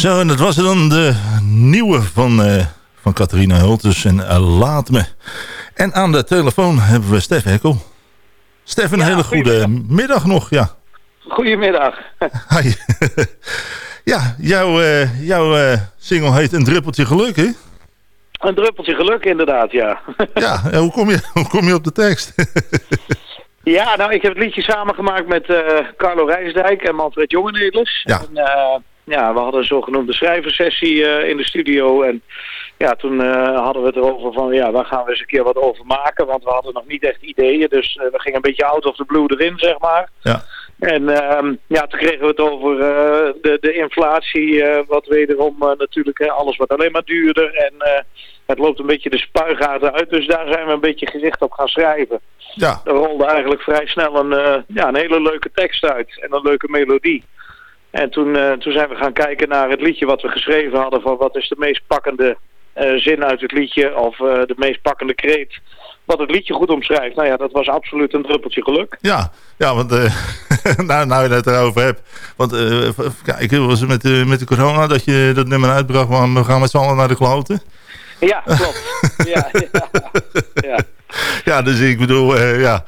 Zo, en dat was dan de nieuwe van, eh van Catharina Hultes en eh, Laat Me. En aan de telefoon hebben we Stef Hekkel. Stef, een hele goede middag nog, ja. Goedemiddag. Hi. ja, jouw, eh, jouw single heet Een Druppeltje Geluk, hè? Een druppeltje geluk inderdaad, ja. Ja, en hoe kom je, hoe kom je op de tekst? ja, nou ik heb het liedje samengemaakt met Carlo Rijsdijk en Manfred Jongenedels. Ja. En, ja, we hadden een zogenoemde schrijversessie eh, in de studio en ja, toen eh, hadden we het erover van ja, waar gaan we eens een keer wat over maken, want we hadden nog niet echt ideeën, dus eh, we gingen een beetje out of the blue erin, zeg maar. Ja. En ehm, ja, toen kregen we het over de, de inflatie, wat wederom natuurlijk alles wordt alleen maar duurder. En het loopt een beetje de spuigaten uit, dus daar zijn we een beetje gericht op gaan schrijven. Ja. Er rolde eigenlijk vrij snel een, ja, een hele leuke tekst uit en een leuke melodie. En toen, eh, toen zijn we gaan kijken naar het liedje wat we geschreven hadden van wat is de meest pakkende eh, zin uit het liedje of eh, de meest pakkende kreet. Wat het liedje goed omschrijft. Nou ja, dat was absoluut een druppeltje geluk. Ja, ja want nou, nou je het erover hebt. Want kijk, was het met, de, met de corona dat je dat nummer uitbracht, maar we gaan met z'n allen naar de kloten. Ja, klopt. ja, ja, ja. ja, dus ik bedoel, ja,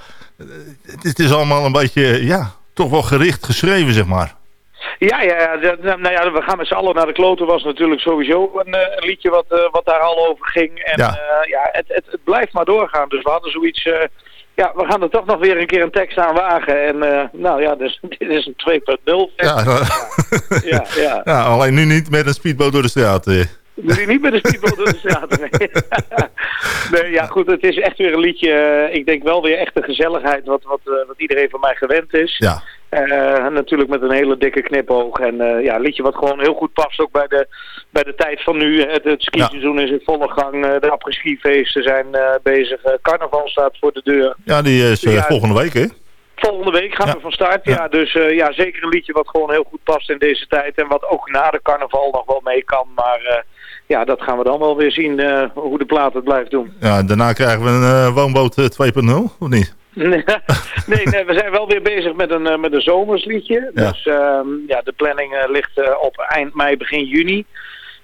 het, is allemaal een beetje, ja, toch wel gericht geschreven, zeg maar. Ja, ja, ja, nou ja, we gaan met z'n allen naar de kloten was natuurlijk sowieso een, een liedje wat, uh, wat daar al over ging. En ja, uh, ja het, het, het, blijft maar doorgaan. Dus we hadden zoiets, uh, ja, we gaan er toch nog weer een keer een tekst aan wagen. En nou ja, dus, dit is een 2.0. Ja, ja, ja, ja. alleen nu niet met een speedboot door de straat. Nu niet met een speedboot door de straat, nee. nee. ja goed, het is echt weer een liedje, ik denk wel weer echt een gezelligheid wat, wat, wat iedereen van mij gewend is. Ja. Uh, natuurlijk met een hele dikke knipoog. En uh, ja, een liedje wat gewoon heel goed past ook bij de, bij de tijd van nu. Het, het skiseizoen ja. is in volle gang. Uh, de après-ski-feesten zijn bezig. carnaval staat voor de deur. Ja, die is ja, volgende week hè? Volgende week gaan ja. we van start. Ja, ja dus ja, zeker een liedje wat gewoon heel goed past in deze tijd. En wat ook na de carnaval nog wel mee kan. Maar ja, dat gaan we dan wel weer zien hoe de plaat het blijft doen. Ja, daarna krijgen we een woonboot 2.0, of niet? nee, nee, we zijn wel weer bezig met een, uh, met een zomersliedje. Ja. Dus uh, ja, de planning uh, ligt uh, op eind mei, begin juni.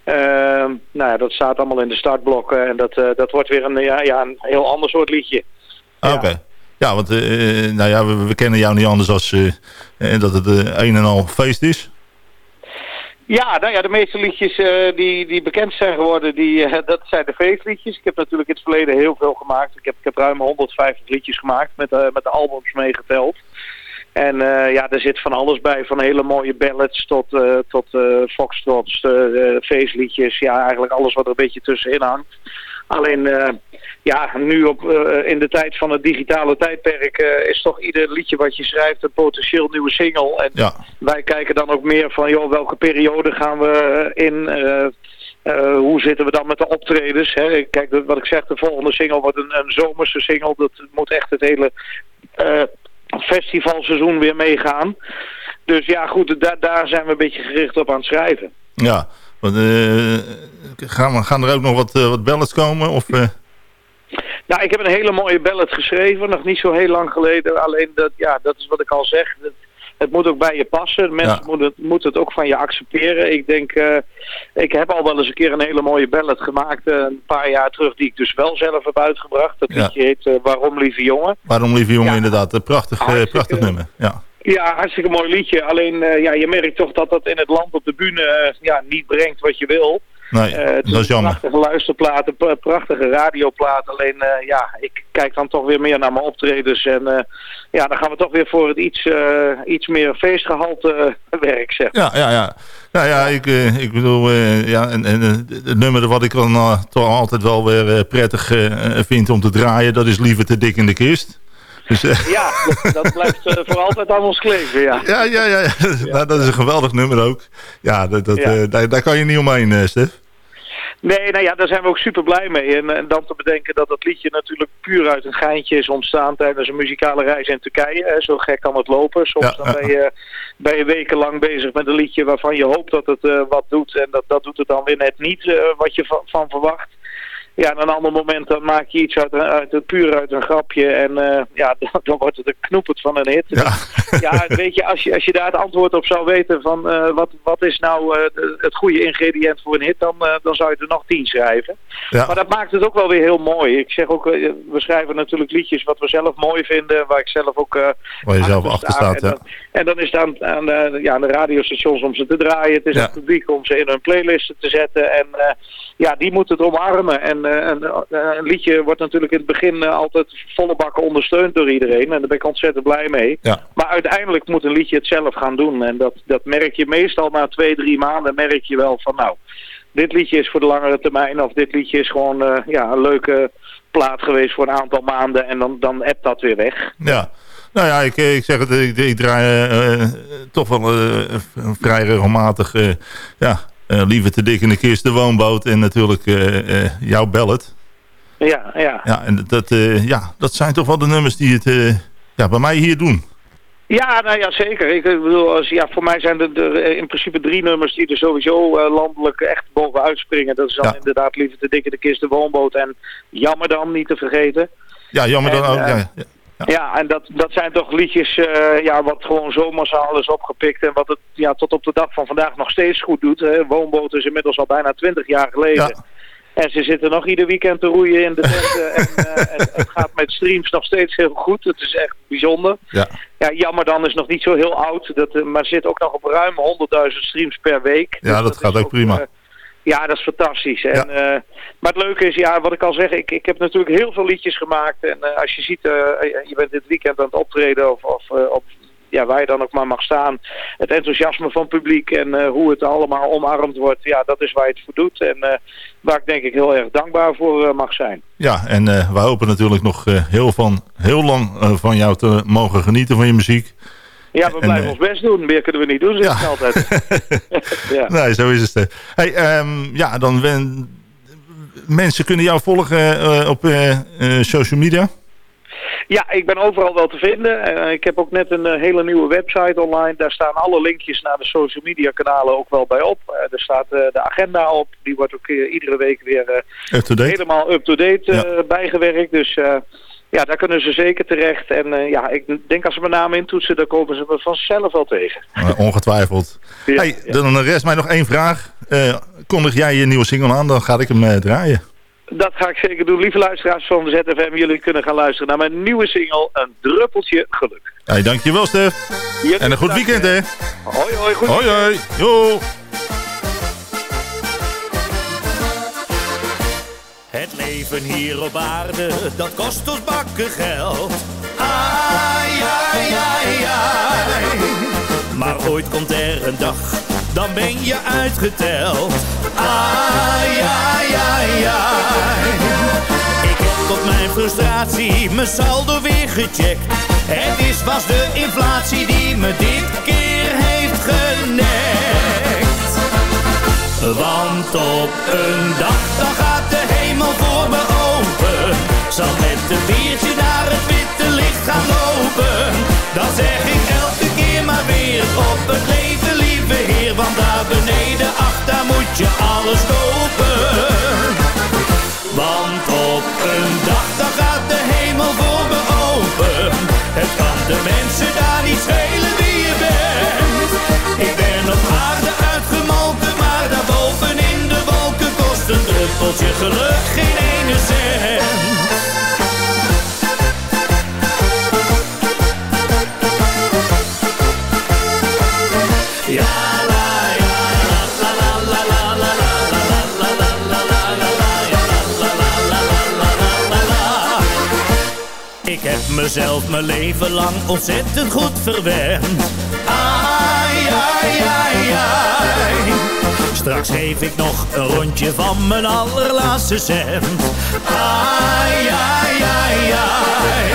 nou ja, dat staat allemaal in de startblokken. En dat, dat wordt weer een, ja, ja, een heel ander soort liedje. Ah, Oké. Okay. Ja, want nou ja, we, we, kennen jou niet anders als dat het een en al feest is. Ja, nou ja, de meeste liedjes uh, die, die bekend zijn geworden, die, uh, dat zijn de feestliedjes. Ik heb natuurlijk in het verleden heel veel gemaakt. Ik heb, ik heb ruim 150 liedjes gemaakt met, uh, met de albums meegeteld. En ja, er zit van alles bij, van hele mooie ballads tot, tot foxtrots, feestliedjes. Ja, eigenlijk alles wat er een beetje tussenin hangt. Alleen, eh, ja, nu op, eh, in de tijd van het digitale tijdperk eh, is toch ieder liedje wat je schrijft een potentieel nieuwe single. En Ja. wij kijken dan ook meer van, joh, welke periode gaan we in? hoe zitten we dan met de optredens? Hè? Kijk, de- wat ik zeg, de volgende single wordt een, een zomerse single. Dat moet echt het hele festivalseizoen weer meegaan. Dus ja, goed, daar, daar zijn we een beetje gericht op aan het schrijven. Ja, want, eh, gaan, gaan er ook nog wat, eh, wat ballads komen? Of, eh, Nou, ik heb een hele mooie ballad geschreven, nog niet zo heel lang geleden. Alleen, dat, ja, dat is wat ik al zeg. Het, het moet ook bij je passen. Mensen Ja. moeten, het, het ook van je accepteren. Ik denk, ik heb al wel eens een keer een hele mooie ballad gemaakt. een paar jaar terug, die ik dus wel zelf heb uitgebracht. Dat Ja. liedje heet Waarom Lieve Jongen. waarom, lieve jongen, Ja. inderdaad. Een prachtig, prachtig nummer. Ja. Ja, hartstikke mooi liedje. Alleen, eh, ja, je merkt toch dat dat in het land op de bühne eh, ja, niet brengt wat je wil. Nee, het dat is jammer. Prachtige luisterplaten, pra- prachtige radioplaten. Alleen ja, ik kijk dan toch weer meer naar mijn optredens. En ja, dan gaan we toch weer voor het iets, iets meer feestgehalte eh, werk, zeg. Ja, ja, ja. Nou ja, ik, ik bedoel, ja, en, en het nummer wat ik dan toch altijd wel weer prettig vind om te draaien, dat is liever te dik in de kist. Dus, eh, Ja, dat, dat blijft eh, voor altijd aan ons kleven, ja. ja, ja, ja. Nou, dat is een geweldig nummer ook. Ja, dat, dat, Ja. eh, daar, daar kan je niet omheen, Stef. Nee, nou ja, daar zijn we ook super blij mee. En, en dan te bedenken dat dat liedje natuurlijk puur uit een geintje is ontstaan tijdens een muzikale reis in Turkije. Hè. Zo gek kan het lopen. Soms Ja, dan ja, ben, je, ben je wekenlang bezig met een liedje waarvan je hoopt dat het wat doet. En dat, dat doet het dan weer net niet wat je van, van verwacht. Ja, en een ander moment dan maak je iets uit, een- uit, het puur uit een grapje. En eh, ja, dan, dan wordt het een knoepert van een hit. Ja. Ja, weet je, als je, als je daar het antwoord op zou weten van eh, wat, wat is nou de- het goede ingrediënt voor een hit, dan, dan zou je er nog tien schrijven. Ja. Maar dat maakt het ook wel weer heel mooi. Ik zeg ook, we schrijven natuurlijk liedjes wat we zelf mooi vinden, waar ik zelf ook Waar je zelf achter sta. staat, ja. En dan is het aan, aan, de, ja, aan de radiostations om ze te draaien. Het is Ja. aan het publiek om ze in hun playlisten te zetten. En eh, ja, die moeten het omarmen. En eh, een, een liedje wordt natuurlijk in het begin altijd volle bakken ondersteund door iedereen. En daar ben ik ontzettend blij mee. Ja. Maar uiteindelijk moet een liedje het zelf gaan doen. En dat, dat merk je meestal na twee, drie maanden merk je wel van nou, dit liedje is voor de langere termijn. Of dit liedje is gewoon ja, een leuke plaat geweest voor een aantal maanden. En dan, dan appt dat weer weg. Ja. Nou ja, ik, ik zeg het, ik, ik draai eh, eh, toch wel eh, vrij regelmatig, eh, ja, eh, liever te dik in de kist, de woonboot en natuurlijk eh, eh, jouw ballad. Ja, ja. Ja, en dat, eh, ja, dat zijn toch wel de nummers die het eh, ja, bij mij hier doen. Ja, nou ja, zeker. Ik eh, bedoel, als, ja, voor mij zijn er, er eh, in principe drie nummers die er sowieso eh, landelijk echt bovenuit springen. Dat is dan Ja. inderdaad Liever te dikke de kist, de woonboot en Jammer dan, niet te vergeten. Ja, jammer dan En, ook. eh, ja, ja. Ja, en dat, dat zijn toch liedjes eh, ja, wat gewoon zo massaal is opgepikt en wat het ja, tot op de dag van vandaag nog steeds goed doet. Hè. Woonboot is inmiddels al bijna twintig jaar geleden. Ja. En ze zitten nog ieder weekend te roeien in de tenten. en, eh, en het gaat met streams nog steeds heel goed. Het is echt bijzonder. Ja. Ja, jammer dan is nog niet zo heel oud, dat, eh, maar zit ook nog op ruim 100.000 streams per week. Ja, Dus dat gaat ook prima. Ja, dat is fantastisch. En, eh, maar het leuke is, ja, wat ik al zeg, ik, ik heb natuurlijk heel veel liedjes gemaakt. En eh, als je ziet, eh, je bent dit weekend aan het optreden of, of op ja, waar je dan ook maar mag staan. Het enthousiasme van het publiek en hoe het allemaal omarmd wordt. Ja, dat is waar je het voor doet. En waar ik denk ik heel erg dankbaar voor mag zijn. Ja, en we hopen natuurlijk nog heel, van, heel lang van jou te mogen genieten van je muziek. Ja, we En, blijven eh, ons best doen. Meer kunnen we niet doen, zeg Ja. ik altijd. ja. Nee, zo is het. Hey, ehm, ja, dan wen, mensen kunnen jou volgen eh, op eh, social media. Ja, ik ben overal wel te vinden. Ik heb ook net een hele nieuwe website online. Daar staan alle linkjes naar de social media kanalen ook wel bij op. Er staat de agenda op. Die wordt ook iedere week weer helemaal up-to-date Ja. bijgewerkt. Dus ja, daar kunnen ze zeker terecht. En eh, ja, ik denk als ze mijn naam intoetsen, dan komen ze me vanzelf wel tegen. Ongetwijfeld. Ja, hey, ja. Dan rest mij nog één vraag. Eh, kondig jij je nieuwe single aan, dan ga ik hem eh, draaien. Dat ga ik zeker doen. Lieve luisteraars van ZFM, jullie kunnen gaan luisteren naar mijn nieuwe single, Een Druppeltje Geluk. Hey, dankjewel Stef. En een goed weekend hè. Hoi, hoi, goed Hoi hoi. Jo. Leven hier op aarde, dat kost ons bakken geld. Ai, ai, ai, ai. Maar ooit komt er een dag dan ben je uitgeteld. Ai, ai, ai, ai. Ik heb tot mijn frustratie mijn saldo weer gecheckt. Het is was de inflatie die me dit keer heeft genekt. Want op een dag dan de hemel voor me open. Zal met een biertje naar het witte licht gaan lopen. Dan zeg ik elke keer maar weer op het leven lieve heer. Want daar beneden, ach daar moet je alles kopen. Want op een dag dan gaat de hemel voor me open. Het kan de mensen daar niet schelen wie je bent. La, la, la, la, la, la, la. Ik heb mezelf mijn leven lang ontzettend goed verwend. Ai, ai, ai, ai. Straks geef ik nog een rondje van mijn allerlaatste cent. Ai, ai, ai, ai.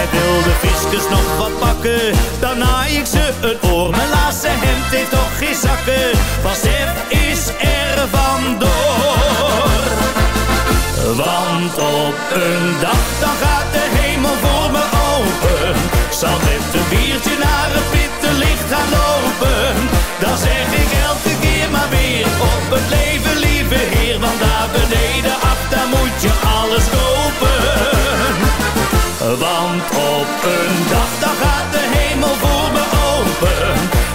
En wil de fiscus nog wat pakken, dan naai ik ze een oor. Mijn laatste hemd heeft toch geen zakken, van Stef is er vandoor. Want op een dag dan gaat de hemel voor me open. Zal met een biertje naar het witte licht gaan lopen. Dan zeg op het leven lieve heer. Want daar beneden af, daar moet je alles kopen. Want op een dag dan gaat de hemel voor me open.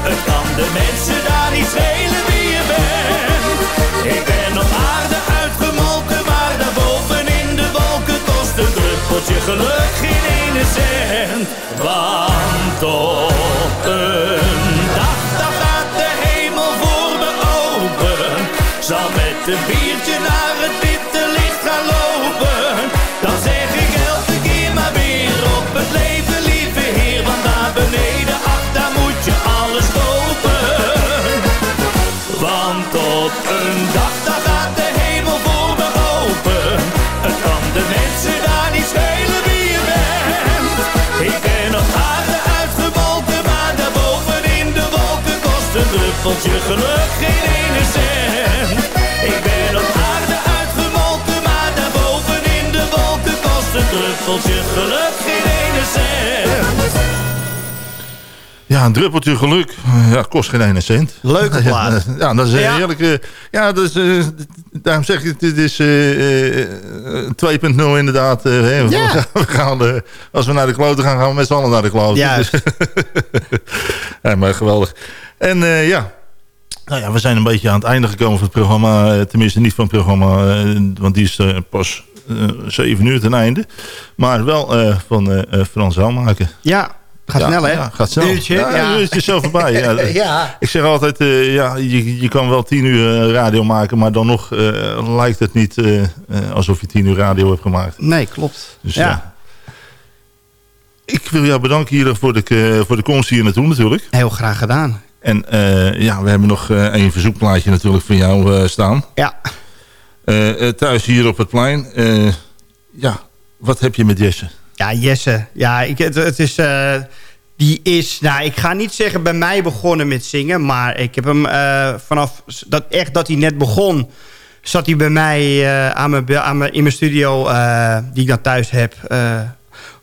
Het kan de mensen daar niet schelen wie je bent. Ik ben op aarde uitgemolken, maar daarboven in de wolken kost een druppeltje geluk geen ene cent. Want op een Zal met een biertje naar het witte kost een druppeltje geluk geen ene cent. Ik ben op aarde uitgemolken, maar daarboven in de wolken kost een druppeltje geluk geen ene cent. Ja, een druppeltje geluk. Ja, kost geen ene cent. Leuke plaat. Ja, dat is een Ja. heerlijke... Ja, dat is, eh, daarom zeg ik, dit is eh, eh, 2.0 inderdaad. eh, hè. Ja. We gaan, als we naar de kloten gaan, gaan we met z'n allen naar de kloten. Juist. Dus- ja, maar geweldig. En eh, ja... Nou ja, we zijn een beetje aan het einde gekomen van het programma. eh, Tenminste, niet van het programma, eh, want die is eh, pas eh, zeven uur ten einde. Maar wel eh, van eh, eh, Frans Helmaken. Ja, gaat Ja, snel hè? Ja, gaat snel. Uurtje, ja, uurtje is zo voorbij. Ja. Ja. Ik zeg altijd, ja, je, je kan wel tien uur radio maken, maar dan nog eh, lijkt het niet eh, eh, alsof je tien uur radio hebt gemaakt. Nee, klopt. Dus, ja. ja. Ik wil jou bedanken hier voor de, eh, voor de komst hier naartoe natuurlijk. Heel graag gedaan. En eh, ja, we hebben nog eh een verzoekplaatje natuurlijk van jou eh, staan. Ja. Eh, eh, thuis hier op het plein. Eh, ja, wat heb je met Jesse? Ja, Jesse. Ja, ik, het, het is... eh, die is, nou, ik ga niet zeggen bij mij begonnen met zingen... maar ik heb hem eh, vanaf dat, echt dat hij net begon... zat hij bij mij eh, aan mijn, aan mijn, in mijn studio, eh, die ik dan thuis heb... eh,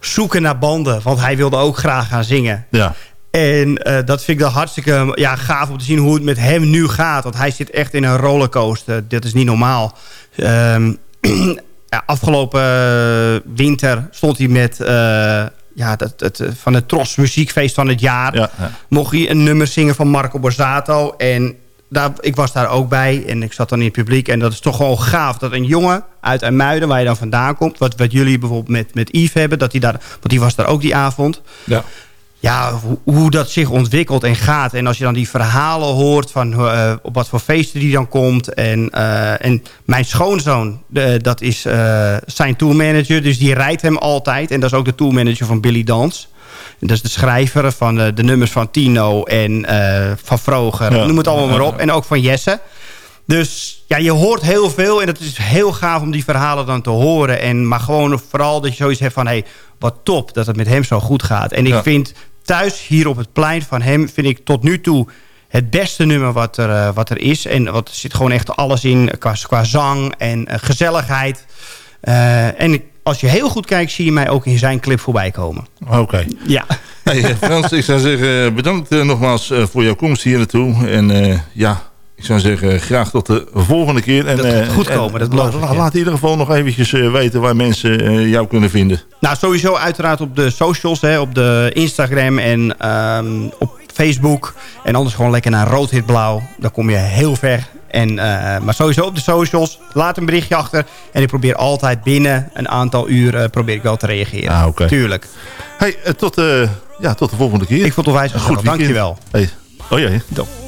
zoeken naar banden, want hij wilde ook graag gaan zingen. Ja. En eh, dat vind ik dan hartstikke ja, gaaf om te zien hoe het met hem nu gaat. Want hij zit echt in een rollercoaster. Dat is niet normaal. Ehm, ja, afgelopen eh, winter stond hij met... eh, ja, dat, het, eh, van het Tros Muziekfeest van het jaar. Ja, ja. Mocht hij een nummer zingen van Marco Borsato. En daar, ik was daar ook bij. En ik zat dan in het publiek. En dat is toch gewoon gaaf. Dat een jongen uit IJmuiden, waar je dan vandaan komt. Wat, wat jullie bijvoorbeeld met, met Yves hebben. Dat hij daar, want die was daar ook die avond Ja. Ja, hoe, hoe dat zich ontwikkelt en gaat. En als je dan die verhalen hoort van eh, op wat voor feesten die dan komt. En, eh, en mijn schoonzoon, de, dat is eh, zijn tourmanager. Dus die rijdt hem altijd. En dat is ook de tourmanager van Billy Dans. Dat is de schrijver van de, nummers van Tino en van Vroger. Ja. Noem het allemaal maar op. En ook van Jesse. Dus ja, je hoort heel veel. En het is heel gaaf om die verhalen dan te horen. En, maar gewoon vooral dat je zoiets hebt van... Hey, wat top dat het met hem zo goed gaat. En ik Ja. vind thuis hier op het plein van hem... vind ik tot nu toe het beste nummer wat er, eh, wat er is. En wat, er zit gewoon echt alles in qua, qua zang en eh, gezelligheid. Eh, en ik- als je heel goed kijkt, zie je mij ook in zijn clip voorbij komen. Oké. Ja. Hey, Frans, ik zou zeggen bedankt nogmaals eh, voor jouw komst hier naartoe. En eh, ja, ik zou zeggen graag tot de volgende keer. En, Dat gaat eh, goed en komen, dat beloof ik, ja. Laat in ieder geval nog eventjes eh, weten waar mensen eh, jou kunnen vinden. Nou, sowieso uiteraard op de socials, hè, op de Instagram en ehm, op Facebook. En anders gewoon lekker naar Rood Hit Blauw. Dan kom je heel ver. En, maar sowieso op de socials. Laat een berichtje achter. En ik probeer altijd binnen een aantal uur probeer ik wel te reageren. Ah. Tuurlijk. Hey, tot, ja, tot de volgende keer. Ik vond het onwijs gezellig. weekend. Dankjewel. Hey. Oh jee. thuis